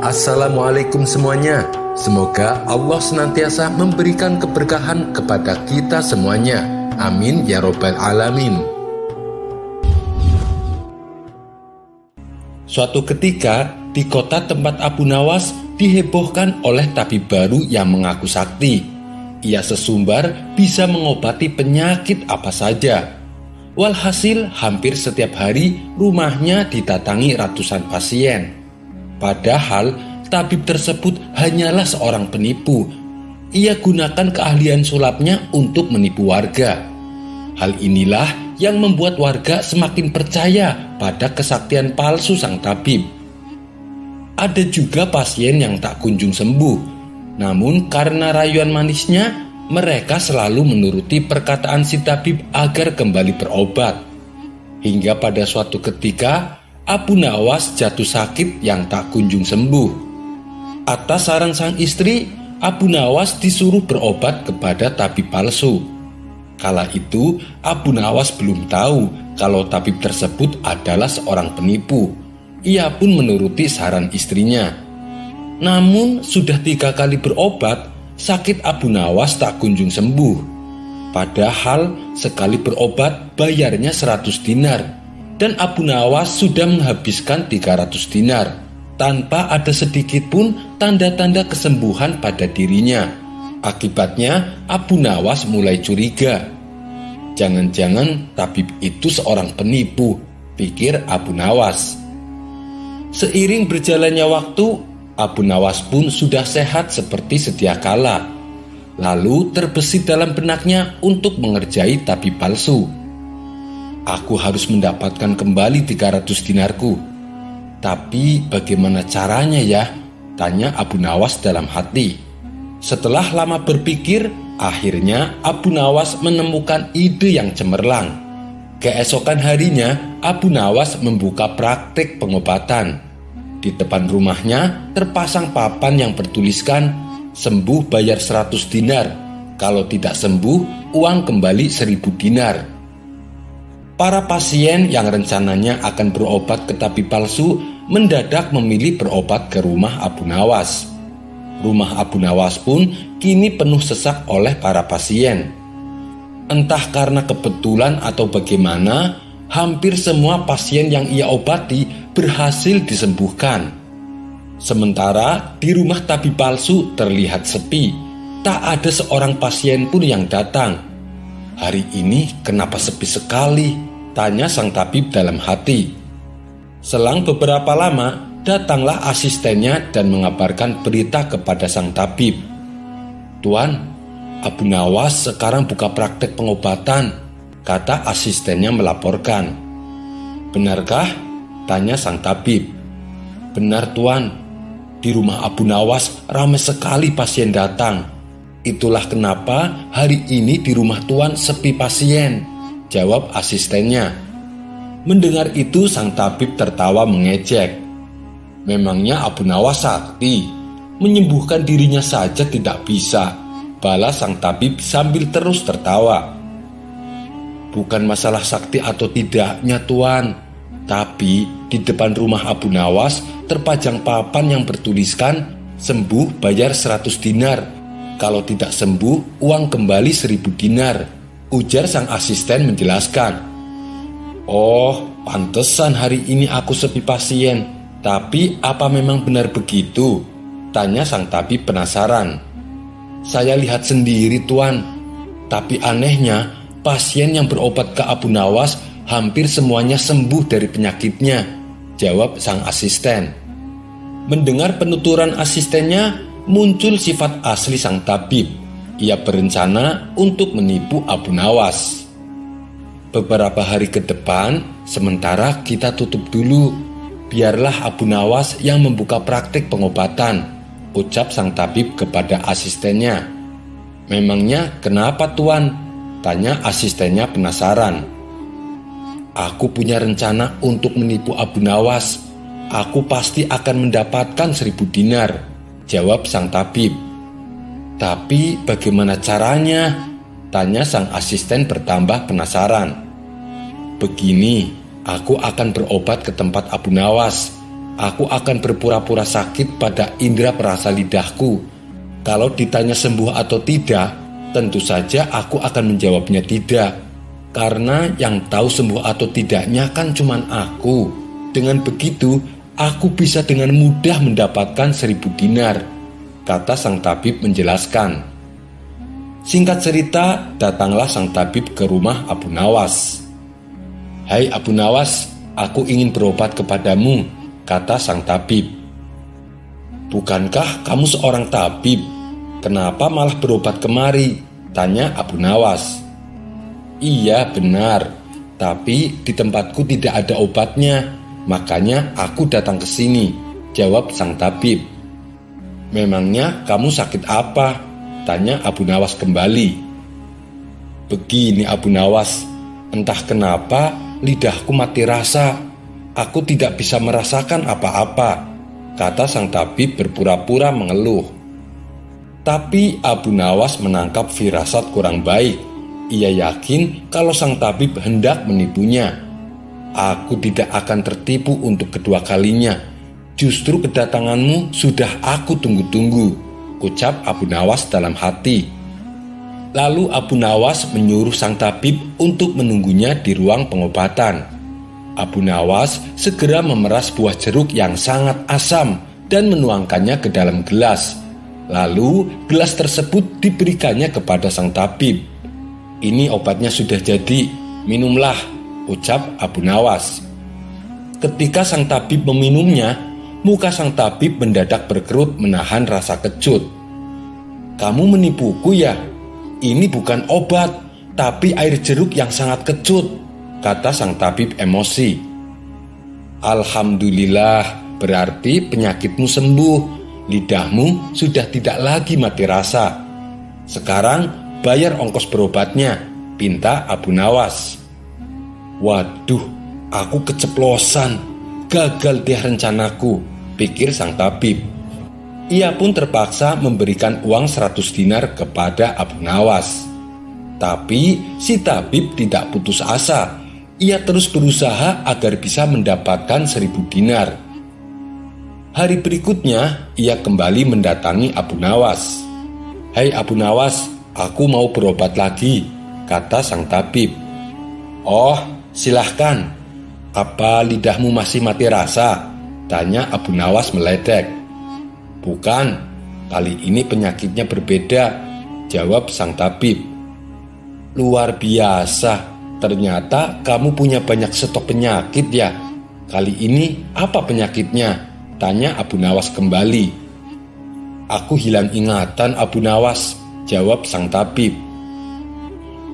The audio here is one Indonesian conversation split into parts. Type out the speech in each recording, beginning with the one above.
Assalamualaikum semuanya. Semoga Allah senantiasa memberikan keberkahan kepada kita semuanya. Amin ya Robbal 'Alamin. Suatu ketika, di kota tempat Abu Nawas dihebohkan oleh tabib baru yang mengaku sakti. Ia sesumbar bisa mengobati penyakit apa saja. Walhasil, hampir setiap hari rumahnya didatangi ratusan pasien. Padahal tabib tersebut hanyalah seorang penipu. Ia gunakan keahlian sulapnya untuk menipu warga. Hal inilah yang membuat warga semakin percaya pada kesaktian palsu sang tabib. Ada juga pasien yang tak kunjung sembuh, namun karena rayuan manisnya, mereka selalu menuruti perkataan si tabib agar kembali berobat. Hingga pada suatu ketika, Abu Nawas jatuh sakit yang tak kunjung sembuh. Atas saran sang istri, Abu Nawas disuruh berobat kepada tabib palsu. Kala itu, Abu Nawas belum tahu kalau tabib tersebut adalah seorang penipu. Ia pun menuruti saran istrinya. Namun, sudah tiga kali berobat, sakit Abu Nawas tak kunjung sembuh. Padahal, sekali berobat bayarnya 100 dinar dan Abu Nawas sudah menghabiskan 300 dinar tanpa ada sedikit pun tanda-tanda kesembuhan pada dirinya. Akibatnya Abu Nawas mulai curiga. Jangan-jangan tabib itu seorang penipu, pikir Abu Nawas. Seiring berjalannya waktu, Abu Nawas pun sudah sehat seperti sedia kala. Lalu terbesit dalam benaknya untuk mengerjai tabib palsu. Aku harus mendapatkan kembali 300 dinarku. Tapi bagaimana caranya ya? Tanya Abu Nawas dalam hati. Setelah lama berpikir, akhirnya Abu Nawas menemukan ide yang cemerlang. Keesokan harinya, Abu Nawas membuka praktik pengobatan. Di depan rumahnya terpasang papan yang bertuliskan sembuh bayar 100 dinar. Kalau tidak sembuh, uang kembali 1000 dinar. Para pasien yang rencananya akan berobat ke tabib palsu mendadak memilih berobat ke rumah Abu Nawas. Rumah Abu Nawas pun kini penuh sesak oleh para pasien. Entah karena kebetulan atau bagaimana, hampir semua pasien yang ia obati berhasil disembuhkan. Sementara di rumah tabib palsu terlihat sepi, tak ada seorang pasien pun yang datang. Hari ini kenapa sepi sekali? Tanya sang tabib dalam hati. Selang beberapa lama, datanglah asistennya dan mengabarkan berita kepada sang tabib. Tuan, Abu Nawas sekarang buka praktek pengobatan, kata asistennya melaporkan. Benarkah? Tanya sang tabib. Benar tuan, di rumah Abu Nawas ramai sekali pasien datang. Itulah kenapa hari ini di rumah tuan sepi pasien. Jawab asistennya. Mendengar itu sang tabib tertawa mengejek. Memangnya Abu Nawas sakti, menyembuhkan dirinya saja tidak bisa. Balas sang tabib sambil terus tertawa. Bukan masalah sakti atau tidaknya tuan, tapi di depan rumah Abu Nawas terpajang papan yang bertuliskan sembuh bayar 100 dinar. Kalau tidak sembuh, uang kembali 1000 dinar. Ujar sang asisten menjelaskan. Oh, pantesan hari ini aku sepi pasien. Tapi apa memang benar begitu? Tanya sang tabib penasaran. Saya lihat sendiri tuan. Tapi anehnya, pasien yang berobat ke Abu Nawas hampir semuanya sembuh dari penyakitnya. Jawab sang asisten. Mendengar penuturan asistennya, muncul sifat asli sang tabib ia berencana untuk menipu Abu Nawas. Beberapa hari ke depan, sementara kita tutup dulu. Biarlah Abu Nawas yang membuka praktik pengobatan, ucap sang tabib kepada asistennya. Memangnya kenapa tuan? Tanya asistennya penasaran. Aku punya rencana untuk menipu Abu Nawas. Aku pasti akan mendapatkan seribu dinar, jawab sang tabib. Tapi bagaimana caranya? Tanya sang asisten bertambah penasaran. Begini, aku akan berobat ke tempat Abu Nawas. aku akan berpura-pura sakit pada indera perasa lidahku. Kalau ditanya sembuh atau tidak, tentu saja aku akan menjawabnya tidak. Karena yang tahu sembuh atau tidaknya kan cuman aku. Dengan begitu, aku bisa dengan mudah mendapatkan seribu dinar. Kata sang tabib menjelaskan. Singkat cerita, datanglah sang tabib ke rumah Abu Nawas. Hai Abu Nawas, aku ingin berobat kepadamu, kata sang tabib. Bukankah kamu seorang tabib? Kenapa malah berobat kemari? Tanya Abu Nawas. Iya benar, tapi di tempatku tidak ada obatnya, makanya aku datang ke sini, jawab sang tabib. Memangnya kamu sakit apa? Tanya Abu Nawas kembali. Begini Abu Nawas, entah kenapa lidahku mati rasa. Aku tidak bisa merasakan apa-apa, kata sang tabib berpura-pura mengeluh. Tapi Abu Nawas menangkap firasat kurang baik. Ia yakin kalau sang tabib hendak menipunya. Aku tidak akan tertipu untuk kedua kalinya. Justru kedatanganmu sudah aku tunggu-tunggu ucap Abu Nawas dalam hati. Lalu Abu Nawas menyuruh sang tabib untuk menunggunya di ruang pengobatan. Abu Nawas segera memeras buah jeruk yang sangat asam dan menuangkannya ke dalam gelas. Lalu gelas tersebut diberikannya kepada sang tabib. Ini obatnya sudah jadi, minumlah, ucap Abu Nawas. Ketika sang tabib meminumnya, Muka sang tabib mendadak berkerut menahan rasa kecut. Kamu menipuku ya? Ini bukan obat, tapi air jeruk yang sangat kecut, kata sang tabib emosi. Alhamdulillah, berarti penyakitmu sembuh. Lidahmu sudah tidak lagi mati rasa. Sekarang bayar ongkos berobatnya, pinta Abu Nawas. Waduh, aku keceplosan Gagal deh rencanaku, pikir sang tabib. Ia pun terpaksa memberikan uang 100 dinar kepada Abu Nawas. Tapi si tabib tidak putus asa. Ia terus berusaha agar bisa mendapatkan 1000 dinar. Hari berikutnya, ia kembali mendatangi Abu Nawas. Hai Abu Nawas, aku mau berobat lagi, kata sang tabib. Oh, silahkan, apa lidahmu masih mati rasa? Tanya Abu Nawas meledek. Bukan, kali ini penyakitnya berbeda, jawab sang tabib. Luar biasa, ternyata kamu punya banyak stok penyakit ya. Kali ini apa penyakitnya? Tanya Abu Nawas kembali. Aku hilang ingatan Abu Nawas, jawab sang tabib.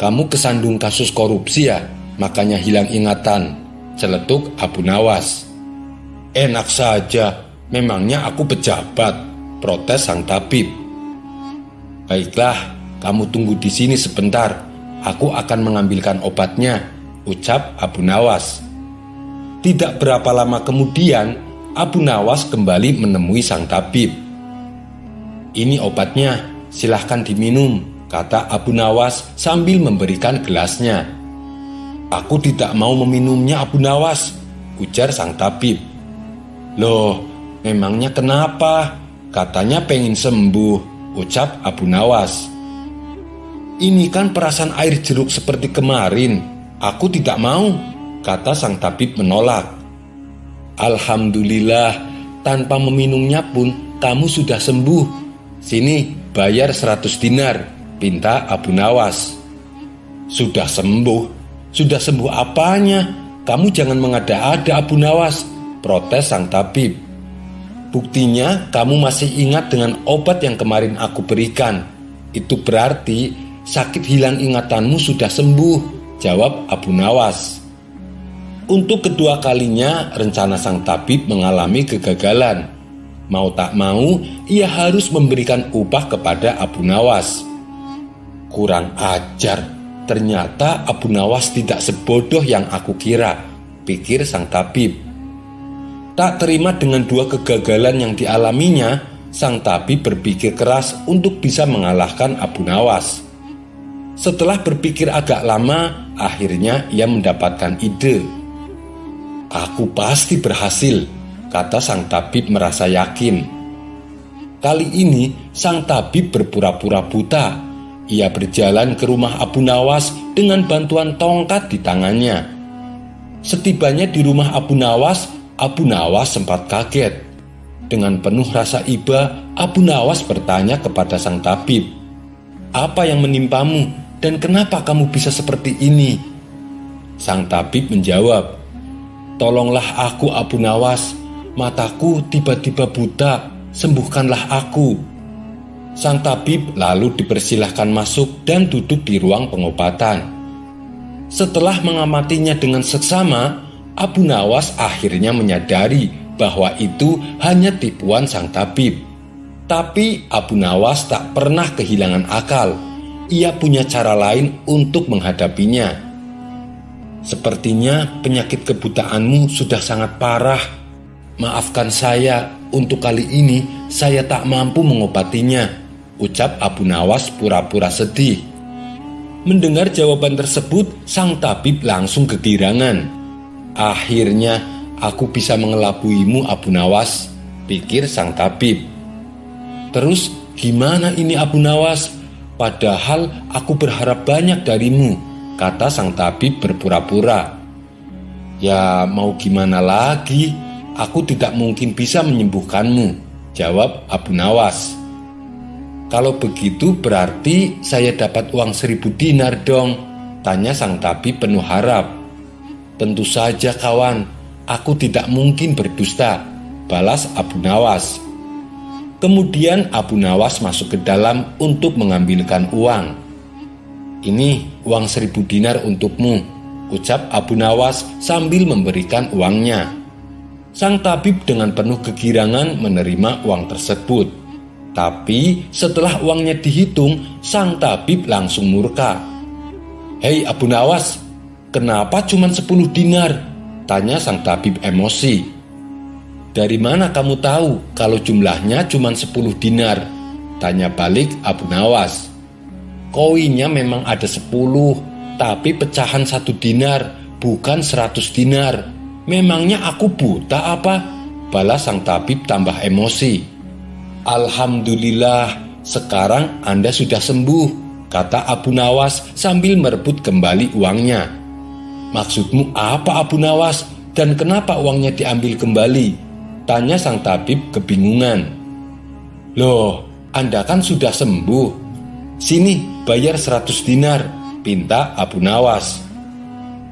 Kamu kesandung kasus korupsi ya, makanya hilang ingatan, Celetuk Abu Nawas. Enak saja, memangnya aku pejabat, protes sang tabib. Baiklah, kamu tunggu di sini sebentar, aku akan mengambilkan obatnya, ucap Abu Nawas. Tidak berapa lama kemudian, Abu Nawas kembali menemui sang tabib. Ini obatnya, silahkan diminum, kata Abu Nawas sambil memberikan gelasnya. Aku tidak mau meminumnya Abu Nawas, ujar sang tabib. Loh, memangnya kenapa? Katanya pengen sembuh, ucap Abu Nawas. Ini kan perasaan air jeruk seperti kemarin. Aku tidak mau, kata sang tabib menolak. Alhamdulillah, tanpa meminumnya pun kamu sudah sembuh. Sini, bayar 100 dinar, pinta Abu Nawas. Sudah sembuh, sudah sembuh apanya? Kamu jangan mengada-ada Abu Nawas, protes sang tabib. Buktinya kamu masih ingat dengan obat yang kemarin aku berikan. Itu berarti sakit hilang ingatanmu sudah sembuh, jawab Abu Nawas. Untuk kedua kalinya rencana sang tabib mengalami kegagalan. Mau tak mau, ia harus memberikan upah kepada Abu Nawas. Kurang ajar, Ternyata Abu Nawas tidak sebodoh yang aku kira, pikir sang tabib. Tak terima dengan dua kegagalan yang dialaminya, sang tabib berpikir keras untuk bisa mengalahkan Abu Nawas. Setelah berpikir agak lama, akhirnya ia mendapatkan ide. Aku pasti berhasil, kata sang tabib merasa yakin. Kali ini sang tabib berpura-pura buta. Ia berjalan ke rumah Abu Nawas dengan bantuan tongkat di tangannya. Setibanya di rumah Abu Nawas, Abu Nawas sempat kaget. Dengan penuh rasa iba, Abu Nawas bertanya kepada sang tabib, "Apa yang menimpamu dan kenapa kamu bisa seperti ini?" Sang tabib menjawab, "Tolonglah aku Abu Nawas, mataku tiba-tiba buta, sembuhkanlah aku. Sang tabib lalu dipersilahkan masuk dan duduk di ruang pengobatan. Setelah mengamatinya dengan seksama, Abu Nawas akhirnya menyadari bahwa itu hanya tipuan sang tabib. Tapi Abu Nawas tak pernah kehilangan akal. Ia punya cara lain untuk menghadapinya. Sepertinya penyakit kebutaanmu sudah sangat parah, Maafkan saya, untuk kali ini saya tak mampu mengobatinya, ucap Abu Nawas pura-pura sedih. Mendengar jawaban tersebut, sang tabib langsung kegirangan. Akhirnya, aku bisa mengelabuimu Abu Nawas, pikir sang tabib. Terus, gimana ini Abu Nawas? Padahal aku berharap banyak darimu, kata sang tabib berpura-pura. Ya, mau gimana lagi? Aku tidak mungkin bisa menyembuhkanmu, jawab Abu Nawas. Kalau begitu berarti saya dapat uang seribu dinar dong, tanya sang tabib penuh harap. Tentu saja kawan, aku tidak mungkin berdusta, balas Abu Nawas. Kemudian Abu Nawas masuk ke dalam untuk mengambilkan uang. Ini uang seribu dinar untukmu, ucap Abu Nawas sambil memberikan uangnya. Sang tabib dengan penuh kegirangan menerima uang tersebut. Tapi setelah uangnya dihitung, sang tabib langsung murka. Hei Abu Nawas, kenapa cuma 10 dinar? Tanya sang tabib emosi. Dari mana kamu tahu kalau jumlahnya cuma 10 dinar? Tanya balik Abu Nawas. Koinnya memang ada 10, tapi pecahan satu dinar, bukan 100 dinar. Memangnya aku buta apa? Balas sang tabib tambah emosi. Alhamdulillah, sekarang Anda sudah sembuh, kata Abu Nawas sambil merebut kembali uangnya. Maksudmu apa Abu Nawas dan kenapa uangnya diambil kembali? Tanya sang tabib kebingungan. Loh, Anda kan sudah sembuh. Sini, bayar 100 dinar, pinta Abu Nawas.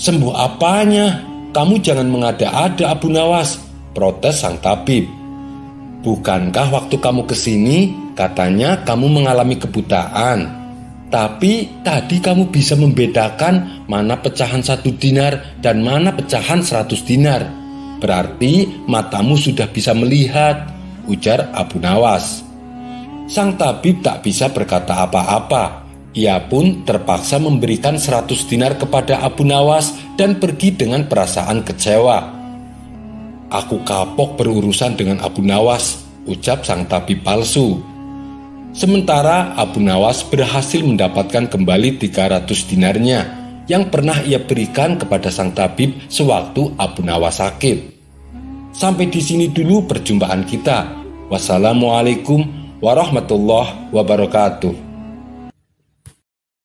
Sembuh apanya? Kamu jangan mengada-ada Abu Nawas, protes sang tabib. Bukankah waktu kamu ke sini katanya kamu mengalami kebutaan? Tapi tadi kamu bisa membedakan mana pecahan satu dinar dan mana pecahan seratus dinar. Berarti matamu sudah bisa melihat, ujar Abu Nawas. Sang tabib tak bisa berkata apa-apa ia pun terpaksa memberikan 100 dinar kepada Abu Nawas dan pergi dengan perasaan kecewa. Aku kapok berurusan dengan Abu Nawas, ucap sang tabib palsu. Sementara Abu Nawas berhasil mendapatkan kembali 300 dinarnya yang pernah ia berikan kepada sang tabib sewaktu Abu Nawas sakit. Sampai di sini dulu perjumpaan kita. Wassalamualaikum warahmatullahi wabarakatuh.